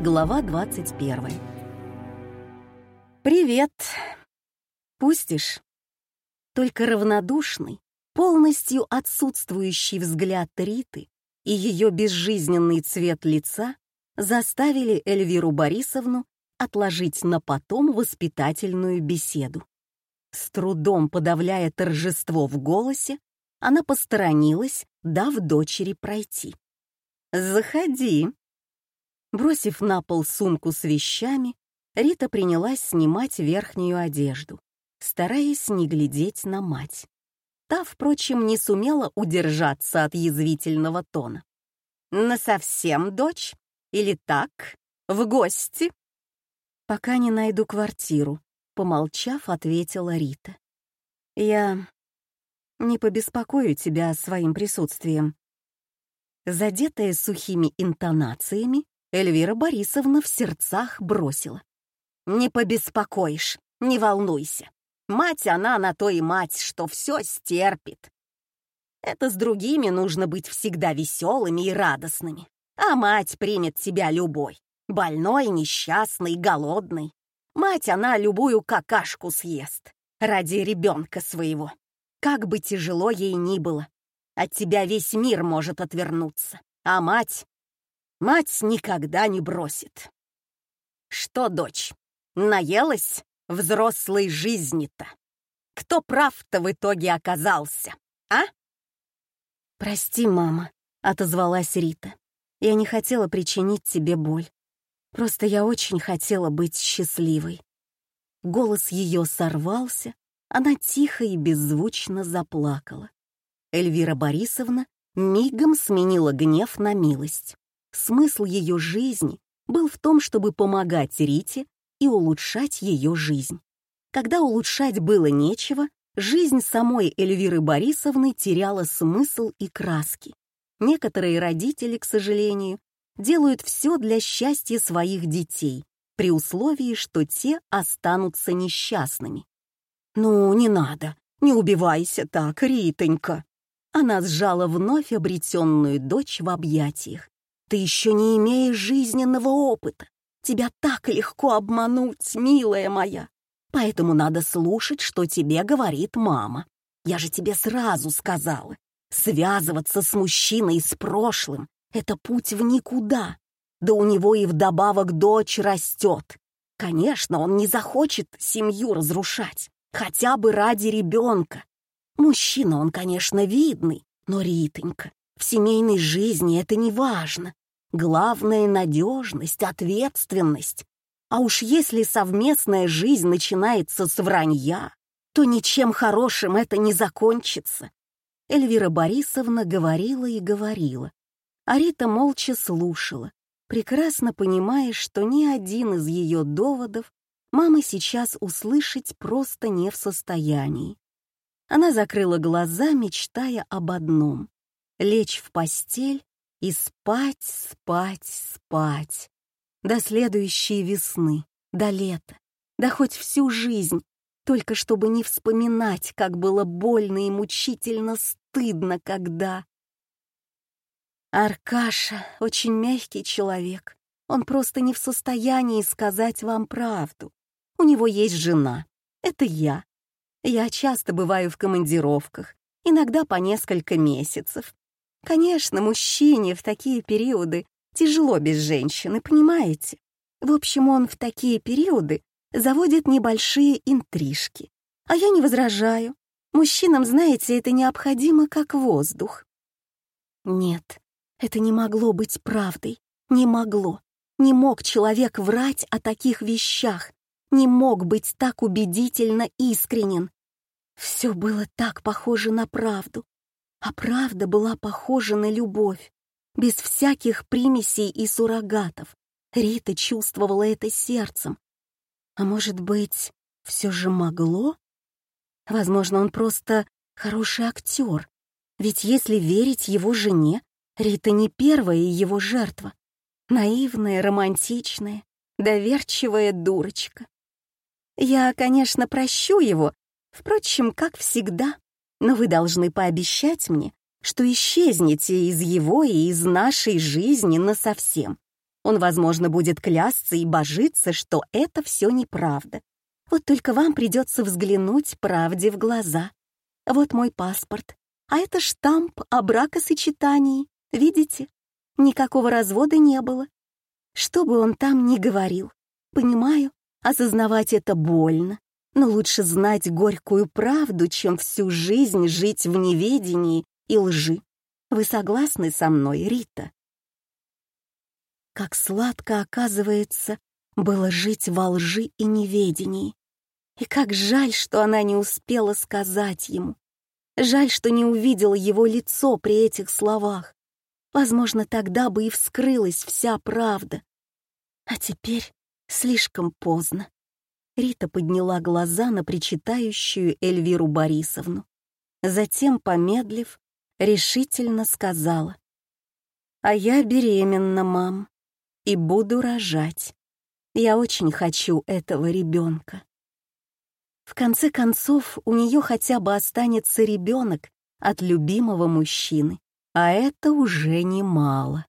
Глава 21. «Привет. Пустишь?» Только равнодушный, полностью отсутствующий взгляд Риты и ее безжизненный цвет лица заставили Эльвиру Борисовну отложить на потом воспитательную беседу. С трудом подавляя торжество в голосе, она посторонилась, дав дочери пройти. «Заходи». Бросив на пол сумку с вещами, Рита принялась снимать верхнюю одежду, стараясь не глядеть на мать. Та, впрочем, не сумела удержаться от язвительного тона. «Насовсем, дочь? Или так? В гости?» «Пока не найду квартиру», — помолчав, ответила Рита. «Я не побеспокою тебя своим присутствием». Задетая сухими интонациями, Эльвира Борисовна в сердцах бросила. «Не побеспокоишь, не волнуйся. Мать она на то и мать, что все стерпит. Это с другими нужно быть всегда веселыми и радостными. А мать примет тебя любой. Больной, несчастный, голодный. Мать она любую какашку съест. Ради ребенка своего. Как бы тяжело ей ни было. От тебя весь мир может отвернуться. А мать... Мать никогда не бросит. Что, дочь, наелась взрослой жизни-то? Кто прав-то в итоге оказался, а? «Прости, мама», — отозвалась Рита. «Я не хотела причинить тебе боль. Просто я очень хотела быть счастливой». Голос ее сорвался, она тихо и беззвучно заплакала. Эльвира Борисовна мигом сменила гнев на милость. Смысл ее жизни был в том, чтобы помогать Рите и улучшать ее жизнь. Когда улучшать было нечего, жизнь самой Эльвиры Борисовны теряла смысл и краски. Некоторые родители, к сожалению, делают все для счастья своих детей, при условии, что те останутся несчастными. «Ну, не надо, не убивайся так, Ритонька!» Она сжала вновь обретенную дочь в объятиях. «Ты еще не имеешь жизненного опыта. Тебя так легко обмануть, милая моя. Поэтому надо слушать, что тебе говорит мама. Я же тебе сразу сказала. Связываться с мужчиной с прошлым — это путь в никуда. Да у него и вдобавок дочь растет. Конечно, он не захочет семью разрушать, хотя бы ради ребенка. Мужчина он, конечно, видный, но, Ритонька, в семейной жизни это не важно. Главное — надежность, ответственность. А уж если совместная жизнь начинается с вранья, то ничем хорошим это не закончится. Эльвира Борисовна говорила и говорила, а Рита молча слушала, прекрасно понимая, что ни один из ее доводов мама сейчас услышать просто не в состоянии. Она закрыла глаза, мечтая об одном — лечь в постель и спать, спать, спать. До следующей весны, до лета, да хоть всю жизнь, только чтобы не вспоминать, как было больно и мучительно стыдно, когда... Аркаша очень мягкий человек. Он просто не в состоянии сказать вам правду. У него есть жена. Это я. Я часто бываю в командировках, иногда по несколько месяцев. Конечно, мужчине в такие периоды тяжело без женщины, понимаете? В общем, он в такие периоды заводит небольшие интрижки. А я не возражаю. Мужчинам, знаете, это необходимо как воздух. Нет, это не могло быть правдой. Не могло. Не мог человек врать о таких вещах не мог быть так убедительно искренен. Все было так похоже на правду, а правда была похожа на любовь, без всяких примесей и суррогатов. Рита чувствовала это сердцем. А может быть, все же могло? Возможно, он просто хороший актер. Ведь если верить его жене, Рита не первая его жертва. Наивная, романтичная, доверчивая дурочка. Я, конечно, прощу его, впрочем, как всегда, но вы должны пообещать мне, что исчезнете из его и из нашей жизни насовсем. Он, возможно, будет клясться и божиться, что это все неправда. Вот только вам придется взглянуть правде в глаза. Вот мой паспорт, а это штамп о бракосочетании. Видите? Никакого развода не было. Что бы он там ни говорил, понимаю, осознавать это больно, но лучше знать горькую правду, чем всю жизнь жить в неведении и лжи. Вы согласны со мной, Рита? Как сладко, оказывается, было жить во лжи и неведении. И как жаль, что она не успела сказать ему. Жаль, что не увидела его лицо при этих словах. Возможно, тогда бы и вскрылась вся правда. А теперь слишком поздно. Рита подняла глаза на причитающую Эльвиру Борисовну. Затем, помедлив, решительно сказала. «А я беременна, мам, и буду рожать. Я очень хочу этого ребенка». В конце концов, у нее хотя бы останется ребенок от любимого мужчины, а это уже немало.